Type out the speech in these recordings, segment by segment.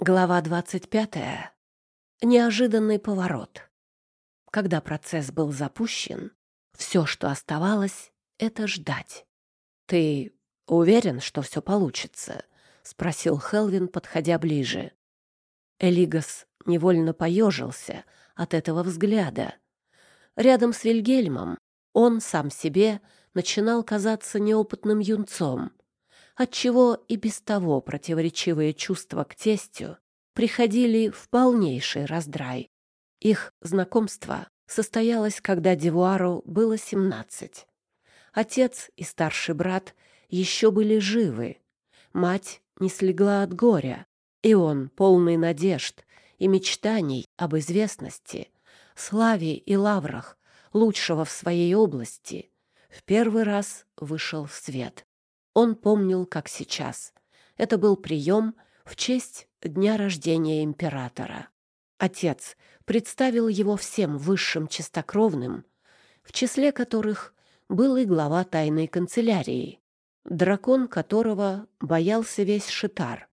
Глава 25. Неожиданный поворот. Когда процесс был запущен, все, что оставалось, это ждать. «Ты уверен, что все получится?» — спросил Хелвин, подходя ближе. Элигас невольно поежился от этого взгляда. Рядом с Вильгельмом он сам себе начинал казаться неопытным юнцом, отчего и без того противоречивые чувства к тестю приходили в полнейший раздрай. Их знакомство состоялось, когда Девуару было семнадцать. Отец и старший брат еще были живы. Мать не слегла от горя, и он, полный надежд и мечтаний об известности, славе и лаврах лучшего в своей области, в первый раз вышел в свет. Он помнил, как сейчас. Это был прием в честь дня рождения императора. Отец представил его всем высшим чистокровным, в числе которых был и глава тайной канцелярии, дракон которого боялся весь Шитар.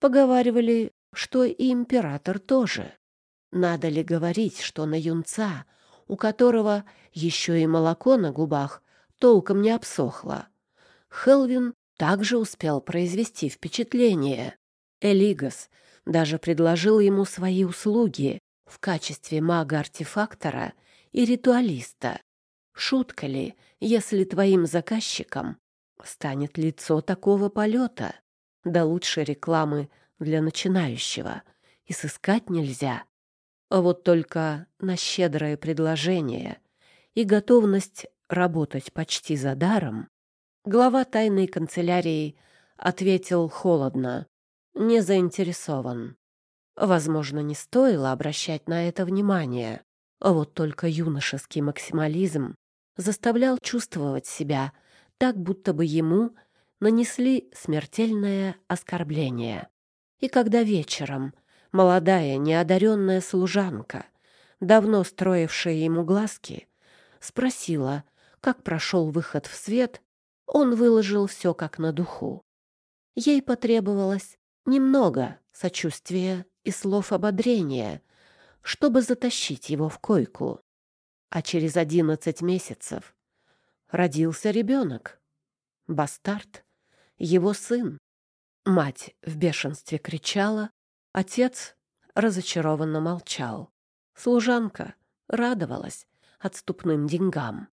Поговаривали, что и император тоже. Надо ли говорить, что на юнца, у которого еще и молоко на губах толком не обсохло, Хелвин также успел произвести впечатление. Элигас даже предложил ему свои услуги в качестве мага-артефактора и ритуалиста. Шутка ли, если твоим заказчиком станет лицо такого полета? Да лучше рекламы для начинающего и сыскать нельзя. А вот только на щедрое предложение и готовность работать почти за даром Глава тайной канцелярии ответил холодно. Не заинтересован. Возможно, не стоило обращать на это внимание. А вот только юношеский максимализм заставлял чувствовать себя так, будто бы ему нанесли смертельное оскорбление. И когда вечером молодая неодаренная служанка, давно строившая ему глазки, спросила, как прошел выход в свет, он выложил все как на духу. Ей потребовалось немного сочувствия и слов ободрения, чтобы затащить его в койку. А через одиннадцать месяцев родился ребенок. Бастард, его сын. Мать в бешенстве кричала, отец разочарованно молчал. Служанка радовалась отступным деньгам.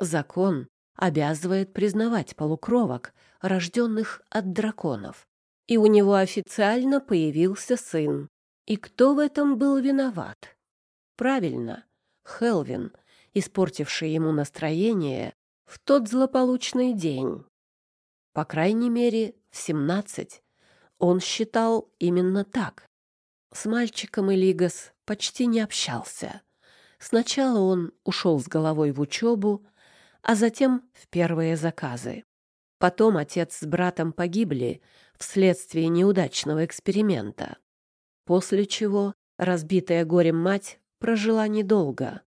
Закон обязывает признавать полукровок, рожденных от драконов. И у него официально появился сын. И кто в этом был виноват? Правильно, Хелвин, испортивший ему настроение в тот злополучный день. По крайней мере, в семнадцать он считал именно так. С мальчиком Элигас почти не общался. Сначала он ушел с головой в учебу, а затем в первые заказы. Потом отец с братом погибли вследствие неудачного эксперимента, после чего разбитая горем мать прожила недолго.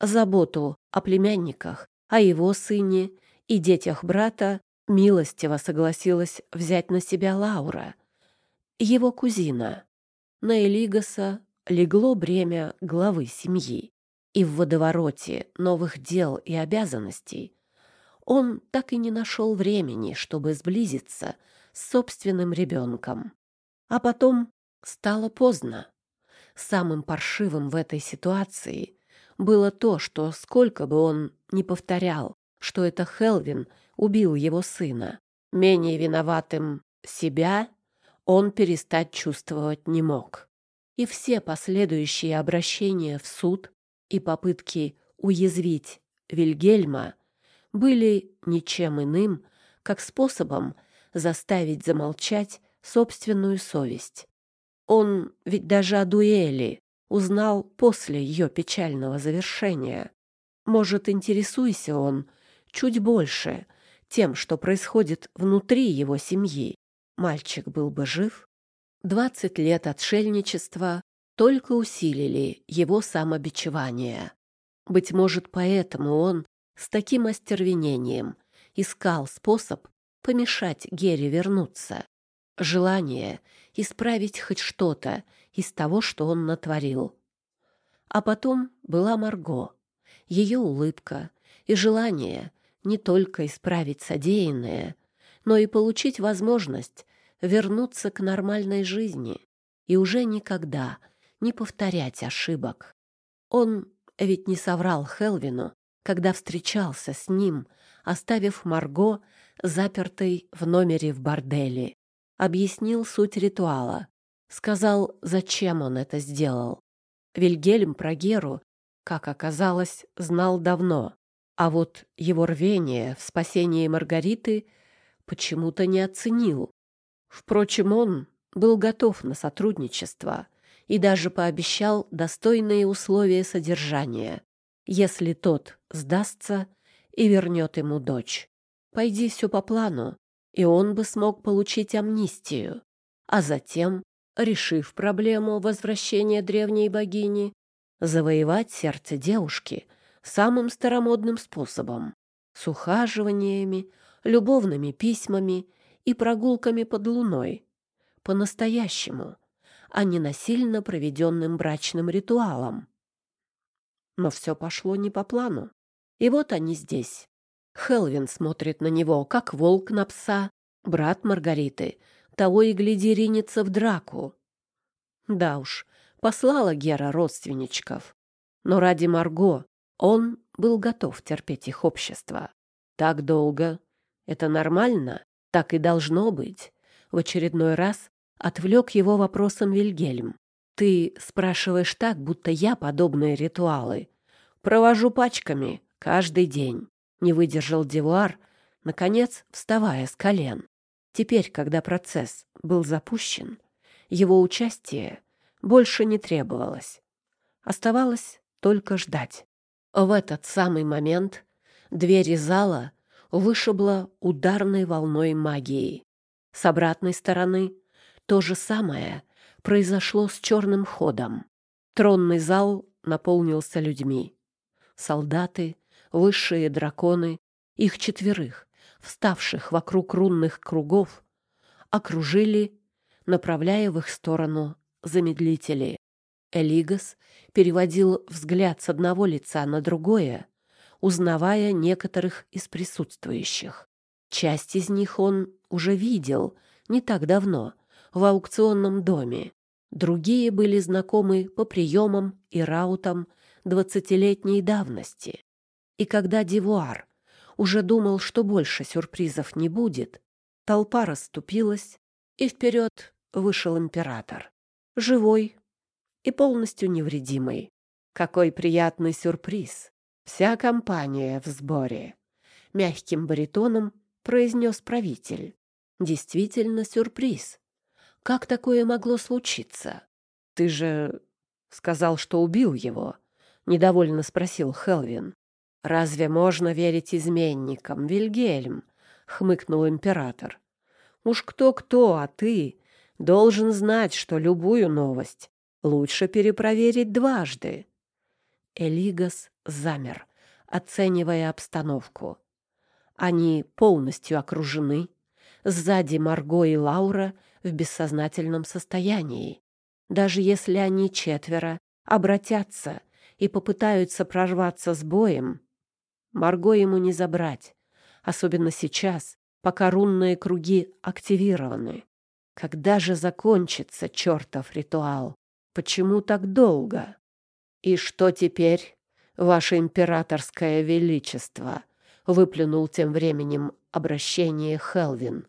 Заботу о племянниках, о его сыне и детях брата милостиво согласилась взять на себя Лаура, его кузина. На Элигаса легло бремя главы семьи и в водовороте новых дел и обязанностей он так и не нашел времени, чтобы сблизиться с собственным ребенком. А потом стало поздно. Самым паршивым в этой ситуации было то, что сколько бы он ни повторял, что это Хелвин убил его сына, менее виноватым себя он перестать чувствовать не мог. И все последующие обращения в суд и попытки уязвить Вильгельма были ничем иным, как способом заставить замолчать собственную совесть. Он ведь даже о дуэли узнал после ее печального завершения. Может, интересуйся он чуть больше тем, что происходит внутри его семьи. Мальчик был бы жив. Двадцать лет отшельничества только усилили его самобичевание. Быть может, поэтому он с таким остервенением искал способ помешать Гере вернуться. желание исправить хоть что-то из того, что он натворил. А потом была Марго, ее улыбка и желание не только исправить содеянное, но и получить возможность вернуться к нормальной жизни и уже никогда не повторять ошибок. Он ведь не соврал Хелвину, когда встречался с ним, оставив Марго запертой в номере в борделе. Объяснил суть ритуала, сказал, зачем он это сделал. Вильгельм про Геру, как оказалось, знал давно, а вот его рвение в спасении Маргариты почему-то не оценил. Впрочем, он был готов на сотрудничество и даже пообещал достойные условия содержания, если тот сдастся и вернет ему дочь. Пойди все по плану, и он бы смог получить амнистию, а затем, решив проблему возвращения древней богини, завоевать сердце девушки самым старомодным способом — с ухаживаниями, любовными письмами и прогулками под луной. По-настоящему, а не насильно проведенным брачным ритуалом. Но все пошло не по плану. И вот они здесь. Хелвин смотрит на него, как волк на пса. Брат Маргариты того и гляди ринется в драку. Да уж, послала Гера родственничков. Но ради Марго он был готов терпеть их общество. Так долго. Это нормально? Так и должно быть. В очередной раз отвлек его вопросом Вильгельм. Ты спрашиваешь так, будто я подобные ритуалы провожу пачками каждый день. Не выдержал Девуар, наконец вставая с колен. Теперь, когда процесс был запущен, его участие больше не требовалось. Оставалось только ждать. В этот самый момент двери зала вышибла ударной волной магии. С обратной стороны то же самое произошло с черным ходом. Тронный зал наполнился людьми. Солдаты, высшие драконы, их четверых, вставших вокруг рунных кругов, окружили, направляя в их сторону замедлители. Элигас переводил взгляд с одного лица на другое, узнавая некоторых из присутствующих. Часть из них он уже видел не так давно в аукционном доме. Другие были знакомы по приемам и раутам двадцатилетней давности. И когда Дивуар уже думал, что больше сюрпризов не будет, толпа расступилась, и вперед вышел император. Живой и полностью невредимый. Какой приятный сюрприз! Вся компания в сборе. Мягким баритоном произнес правитель. Действительно сюрприз. Как такое могло случиться? Ты же сказал, что убил его, недовольно спросил Хелвин. Разве можно верить изменникам, Вильгельм? хмыкнул император. Уж кто-кто, а ты должен знать, что любую новость лучше перепроверить дважды. Элигас замер, оценивая обстановку. Они полностью окружены. Сзади Марго и Лаура в бессознательном состоянии. Даже если они четверо обратятся и попытаются прорваться с боем, Марго ему не забрать, особенно сейчас, пока рунные круги активированы. Когда же закончится чертов ритуал? Почему так долго? И что теперь, ваше императорское величество? Выплюнул тем временем обращение Хелвин.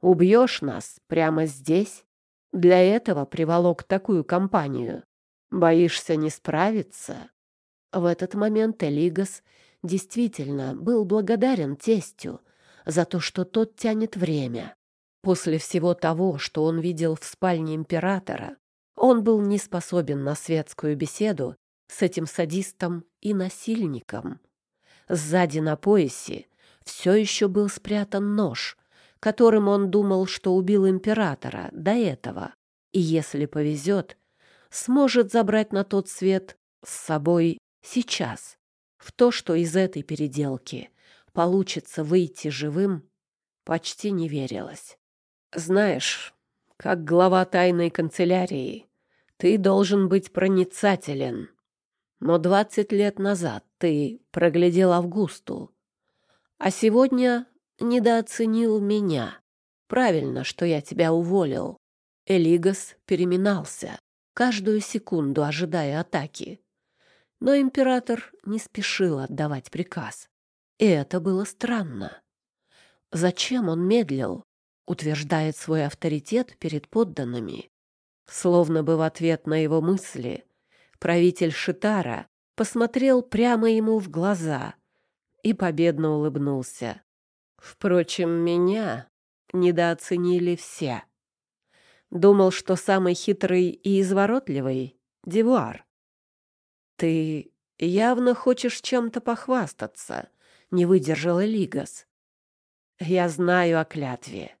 Убьешь нас прямо здесь? Для этого приволок такую компанию. Боишься не справиться? В этот момент Элигас действительно был благодарен тестю за то, что тот тянет время. После всего того, что он видел в спальне императора, он был не способен на светскую беседу с этим садистом и насильником. Сзади на поясе все еще был спрятан нож, которым он думал, что убил императора до этого, и, если повезет, сможет забрать на тот свет с собой сейчас. В то, что из этой переделки получится выйти живым, почти не верилось. Знаешь, как глава тайной канцелярии, ты должен быть проницателен. Но двадцать лет назад ты проглядел Августу, а сегодня недооценил меня. Правильно, что я тебя уволил. Элигас переминался, каждую секунду ожидая атаки. Но император не спешил отдавать приказ. И это было странно. Зачем он медлил? Утверждает свой авторитет перед подданными. Словно бы в ответ на его мысли правитель Шитара посмотрел прямо ему в глаза и победно улыбнулся. Впрочем, меня недооценили все. Думал, что самый хитрый и изворотливый — Девуар. Ты явно хочешь чем-то похвастаться, — не выдержала Лигас. Я знаю о клятве.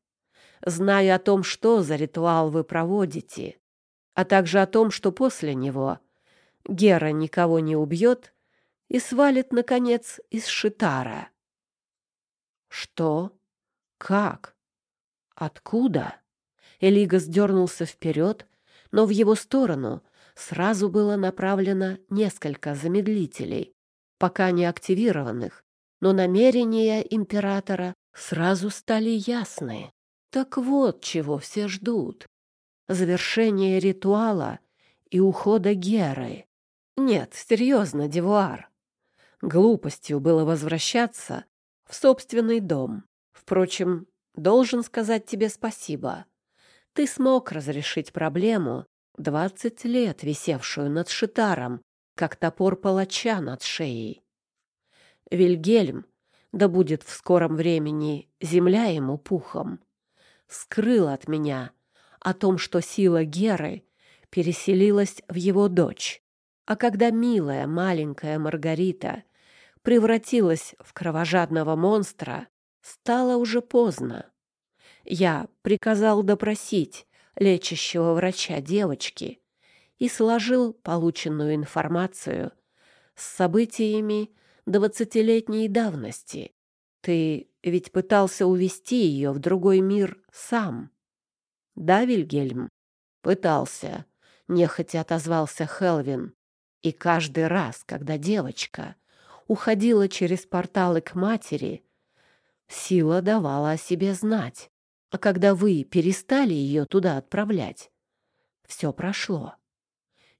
Знаю о том, что за ритуал вы проводите, а также о том, что после него Гера никого не убьет и свалит, наконец, из Шитара. Что? Как? Откуда? Элигас дернулся вперед, но в его сторону сразу было направлено несколько замедлителей, пока не активированных, но намерения императора сразу стали ясны. Так вот, чего все ждут. Завершение ритуала и ухода Геры. Нет, серьезно, Девуар. Глупостью было возвращаться в собственный дом. Впрочем, должен сказать тебе спасибо. Ты смог разрешить проблему, двадцать лет висевшую над Шитаром, как топор палача над шеей. Вильгельм, да будет в скором времени земля ему пухом, скрыл от меня о том, что сила Геры переселилась в его дочь. А когда милая маленькая Маргарита превратилась в кровожадного монстра, стало уже поздно. Я приказал допросить лечащего врача девочки и сложил полученную информацию с событиями двадцатилетней давности. Ты ведь пытался увести ее в другой мир сам. Да, Вильгельм? Пытался. Нехотя отозвался Хелвин. И каждый раз, когда девочка уходила через порталы к матери, сила давала о себе знать. А когда вы перестали ее туда отправлять, все прошло.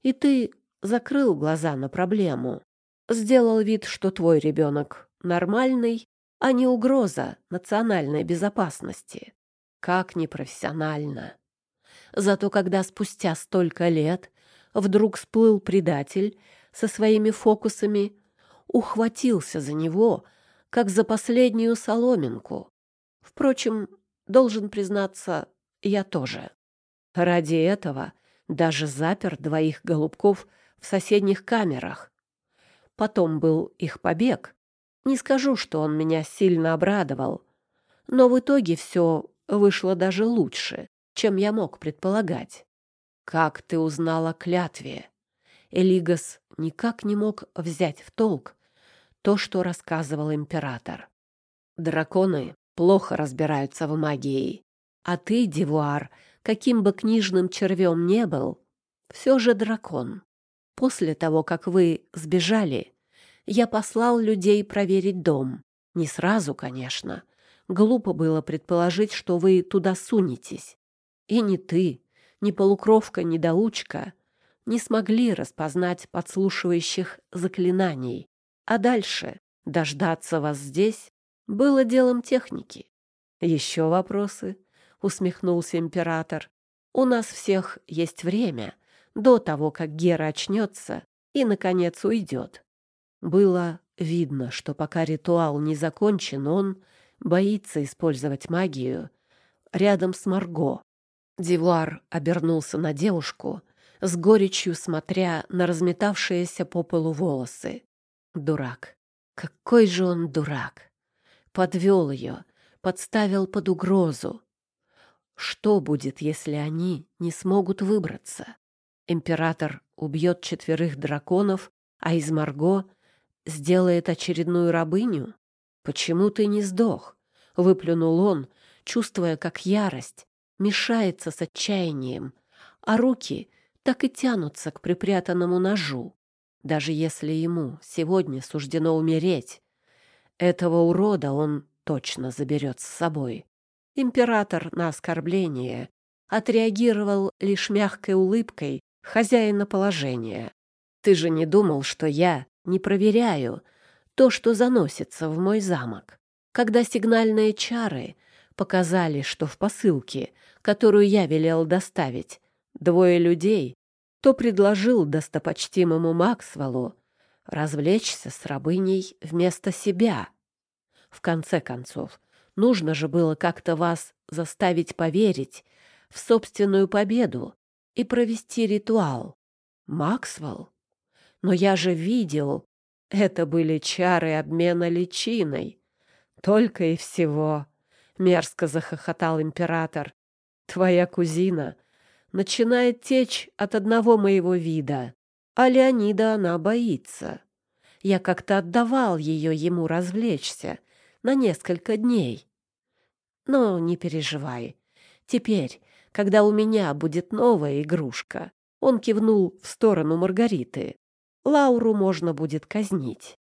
И ты закрыл глаза на проблему, сделал вид, что твой ребенок нормальный, а не угроза национальной безопасности. Как непрофессионально. Зато когда спустя столько лет вдруг всплыл предатель со своими фокусами, ухватился за него, как за последнюю соломинку. Впрочем, должен признаться, я тоже. Ради этого даже запер двоих голубков в соседних камерах. Потом был их побег. Не скажу, что он меня сильно обрадовал, но в итоге все вышло даже лучше, чем я мог предполагать. Как ты узнала клятве? Элигас никак не мог взять в толк то, что рассказывал император. Драконы плохо разбираются в магии. А ты, Девуар, каким бы книжным червем не был, все же дракон. После того, как вы сбежали, я послал людей проверить дом. Не сразу, конечно. Глупо было предположить, что вы туда сунетесь. И ни ты, ни полукровка-недоучка не смогли распознать подслушивающих заклинаний. А дальше дождаться вас здесь было делом техники. Еще вопросы? Усмехнулся император. У нас всех есть время до того, как Гера очнется и, наконец, уйдет. Было видно, что пока ритуал не закончен, он боится использовать магию рядом с Марго. Дивуар обернулся на девушку, с горечью смотря на разметавшиеся по полу волосы. Дурак. Какой же он дурак! Подвел ее, подставил под угрозу. Что будет, если они не смогут выбраться? Император убьет четверых драконов, а из Марго сделает очередную рабыню? Почему ты не сдох? Выплюнул он, чувствуя, как ярость мешается с отчаянием, а руки так и тянутся к припрятанному ножу. Даже если ему сегодня суждено умереть, этого урода он точно заберет с собой. Император на оскорбление отреагировал лишь мягкой улыбкой хозяина положения. «Ты же не думал, что я не проверяю то, что заносится в мой замок?» Когда сигнальные чары показали, что в посылке, которую я велел доставить, двое людей, то предложил достопочтимому Максвеллу развлечься с рабыней вместо себя. В конце концов, нужно же было как-то вас заставить поверить в собственную победу и провести ритуал. Максвелл? Но я же видел, это были чары обмена личиной. Только и всего. Мерзко захохотал император. Твоя кузина начинает течь от одного моего вида, а Леонида она боится. Я как-то отдавал ее ему развлечься на несколько дней. Но не переживай. Теперь, когда у меня будет новая игрушка, он кивнул в сторону Маргариты. Лауру можно будет казнить.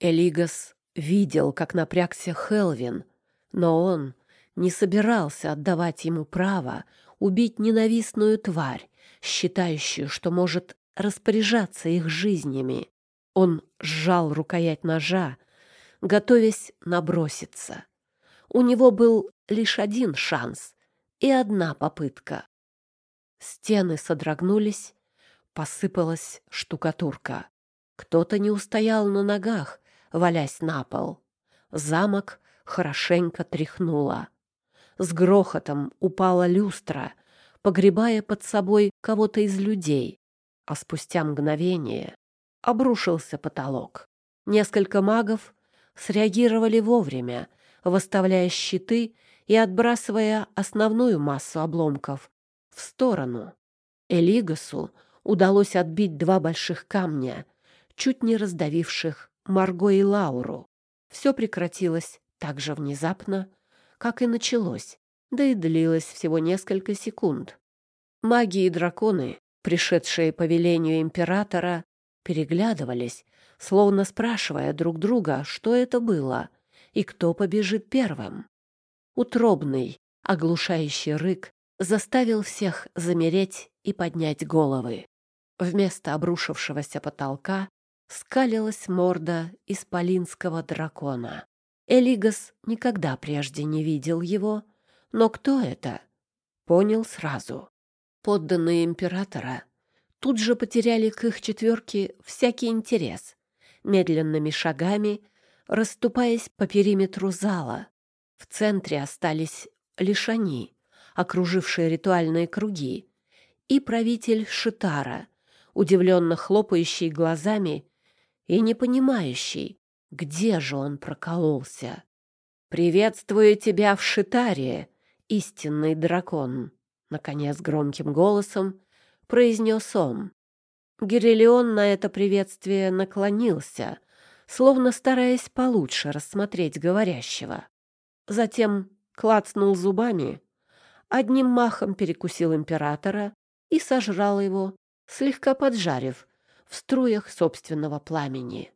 Элигас видел, как напрягся Хелвин, но он не собирался отдавать ему право убить ненавистную тварь, считающую, что может распоряжаться их жизнями. Он сжал рукоять ножа, готовясь наброситься. У него был лишь один шанс и одна попытка. Стены содрогнулись, посыпалась штукатурка. Кто-то не устоял на ногах, валясь на пол. Замок хорошенько тряхнуло. С грохотом упала люстра, погребая под собой кого-то из людей, а спустя мгновение обрушился потолок. Несколько магов среагировали вовремя, выставляя щиты и отбрасывая основную массу обломков в сторону. Элигасу удалось отбить два больших камня, чуть не раздавивших Марго и Лауру. Все прекратилось так же внезапно, как и началось, да и длилось всего несколько секунд. Маги и драконы, пришедшие по велению императора, переглядывались, словно спрашивая друг друга, что это было и кто побежит первым. Утробный, оглушающий рык заставил всех замереть и поднять головы. Вместо обрушившегося потолка скалилась морда исполинского дракона. Элигас никогда прежде не видел его, но кто это? Понял сразу. Подданные императора тут же потеряли к их четверке всякий интерес, медленными шагами расступаясь по периметру зала. В центре остались лишь они, окружившие ритуальные круги, и правитель Шитара, удивленно хлопающий глазами и не понимающий, где же он прокололся. «Приветствую тебя в Шитаре, истинный дракон!» Наконец громким голосом произнес он. Гирелион на это приветствие наклонился, словно стараясь получше рассмотреть говорящего. Затем клацнул зубами, одним махом перекусил императора и сожрал его, слегка поджарив в струях собственного пламени.